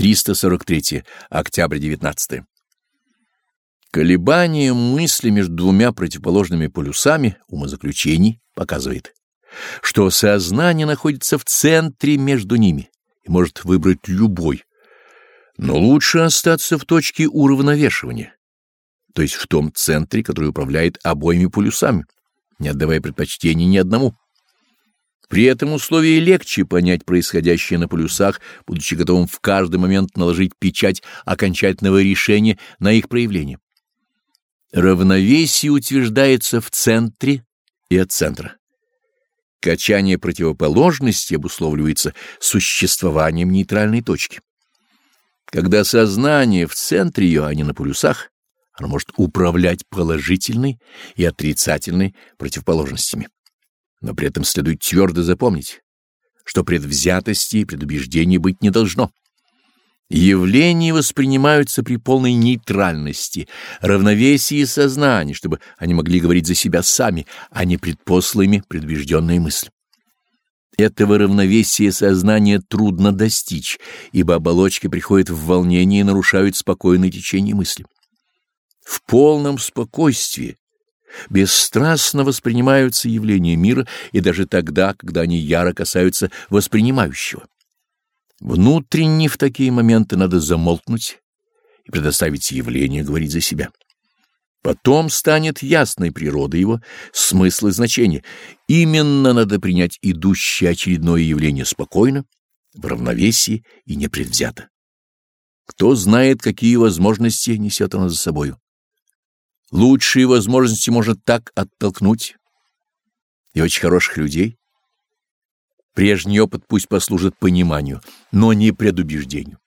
343. Октябрь 19. Колебание мысли между двумя противоположными полюсами умозаключений показывает, что сознание находится в центре между ними и может выбрать любой, но лучше остаться в точке уравновешивания, то есть в том центре, который управляет обоими полюсами, не отдавая предпочтения ни одному. При этом условии легче понять происходящее на полюсах, будучи готовым в каждый момент наложить печать окончательного решения на их проявление. Равновесие утверждается в центре и от центра. Качание противоположности обусловливается существованием нейтральной точки. Когда сознание в центре ее, а не на полюсах, оно может управлять положительной и отрицательной противоположностями. Но при этом следует твердо запомнить, что предвзятости и предубеждений быть не должно. Явления воспринимаются при полной нейтральности, равновесии сознания, чтобы они могли говорить за себя сами, а не предпослыми предубежденные мысли. Этого равновесия сознания трудно достичь, ибо оболочки приходят в волнение и нарушают спокойное течение мысли. В полном спокойствии бесстрастно воспринимаются явления мира и даже тогда, когда они яро касаются воспринимающего. Внутренне в такие моменты надо замолкнуть и предоставить явление говорить за себя. Потом станет ясной природа его, смысл и значение. Именно надо принять идущее очередное явление спокойно, в равновесии и непредвзято. Кто знает, какие возможности несет оно за собою. Лучшие возможности может так оттолкнуть и очень хороших людей. Прежний опыт пусть послужит пониманию, но не предубеждению.